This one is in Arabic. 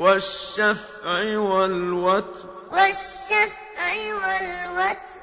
وَالشَّفْعِ وَالْوَتْرِ. وَالشَّفْعِ وَالْوَتْرِ.